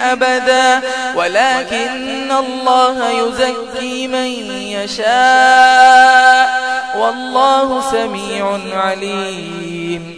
أبدا ولكن الله يزكي من يشاء والله سميع عليم.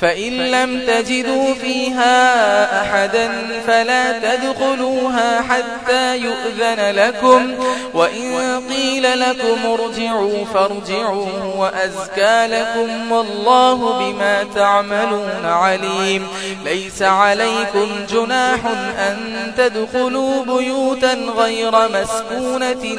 فإن لم تجدوا فيها أحدا فلا تدخلوها حتى يؤذن لكم وإن قيل لكم ارجعوا فارجعوا وأزكى لكم والله بما تعملون عليم ليس عليكم جناح أن تدخلوا بيوتا غير مسكونة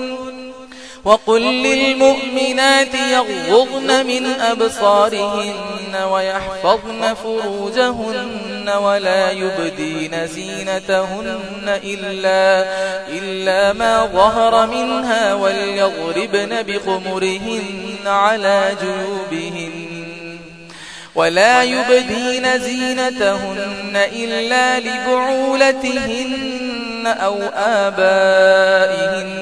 وقل للمؤمنات يغضن من أبصارهن ويحفظن فروجهن ولا يبدين زينتهن إلا, إلا ما ظهر منها وليضربن بخمرهن على جيوبهن ولا يبدين زينتهن إلا لبعولتهن أو آبائهن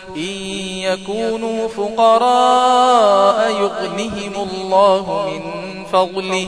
إن يكونوا فقراء يغنهم الله من فضله.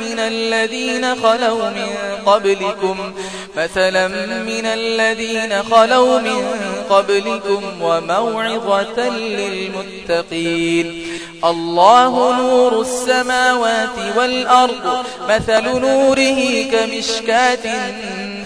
من الذين خلو من قبلكم مثلا من الذين خلو من قبلكم وموعظة للمتقين. الله نور السماوات والأرض مثل نوره كمشكات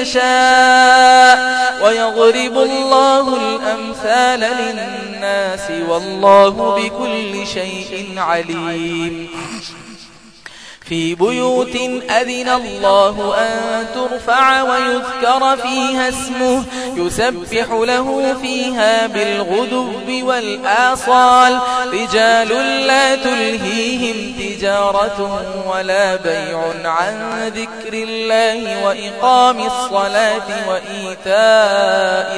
يشاء ويغرب الله الأمثال للناس والله بكل شيء عليم. في بيوت أذن الله أن ترفع ويذكر فيها اسمه يسبح له فيها بالغدب والآصال. رجال لا تلهيهم تجارة ولا بيع عن ذكر الله وإقام الصلاة وإيتاء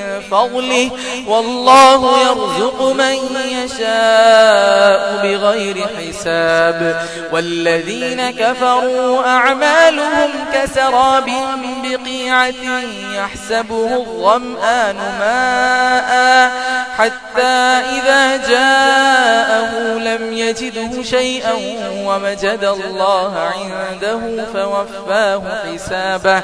فضله والله يرزق من يشاء بغير حساب والذين كفروا أعمالهم كسراب بقيعة يحسبه الظمآن ماء حتى إذا جاءه لم يجده شيئا ومجد الله عنده فوفاه حسابه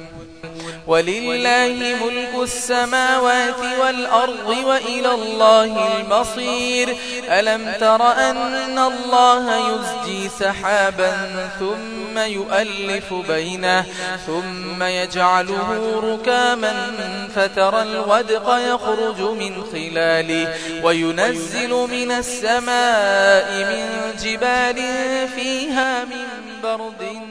ولله ملك السماوات والأرض وإلى الله المصير ألم تر أن الله يزجي سحابا ثم يؤلف بينه ثم يجعله ركاما فترى الودق يخرج من خلاله وينزل من السماء من جبال فيها من برد۔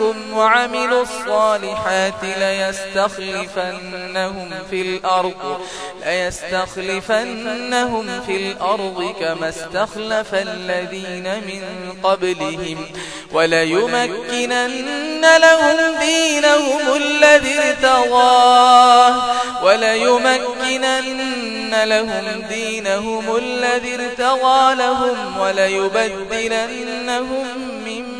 منكم وعملوا الصالحات ليستخلفنهم في الأرض ليستخلفنهم في الأرض كما استخلف الذين من قبلهم وليمكنن لهم دينهم الذي ارتضاه وليمكنن لهم دينهم الذي ارتضى لهم وليبدلنهم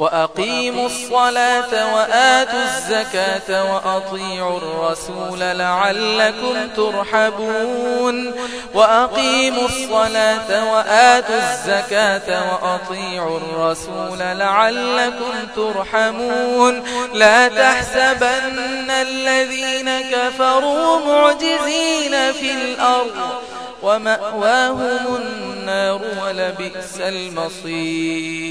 وأقيموا الصلاة وآتوا الزكاة وأطيعوا الرسول لعلكم ترحبون وأقيموا الصلاة وآتوا الزكاة وأطيعوا الرسول لعلكم ترحمون لا تحسبن الذين كفروا معجزين في الأرض ومأواهم النار ولبئس المصير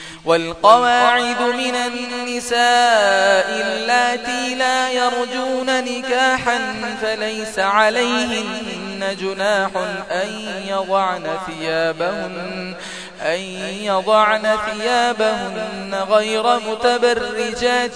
والقواعد من النساء التي لا يرجون نكاحا فليس عليهن جناح أن يضعن ثيابهن أن يضعن ثيابهن غير متبرجات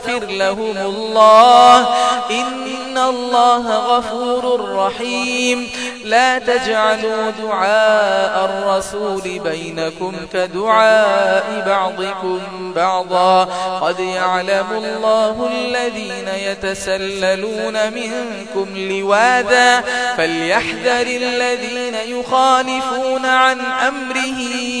يغفر لهم الله. إن الله غفور رحيم. لا تجعلوا دعاء الرسول بينكم كدعاء بعضكم بعضا. قد يعلم الله الذين يتسللون منكم لوادا فليحذر الذين يخالفون عن أمره.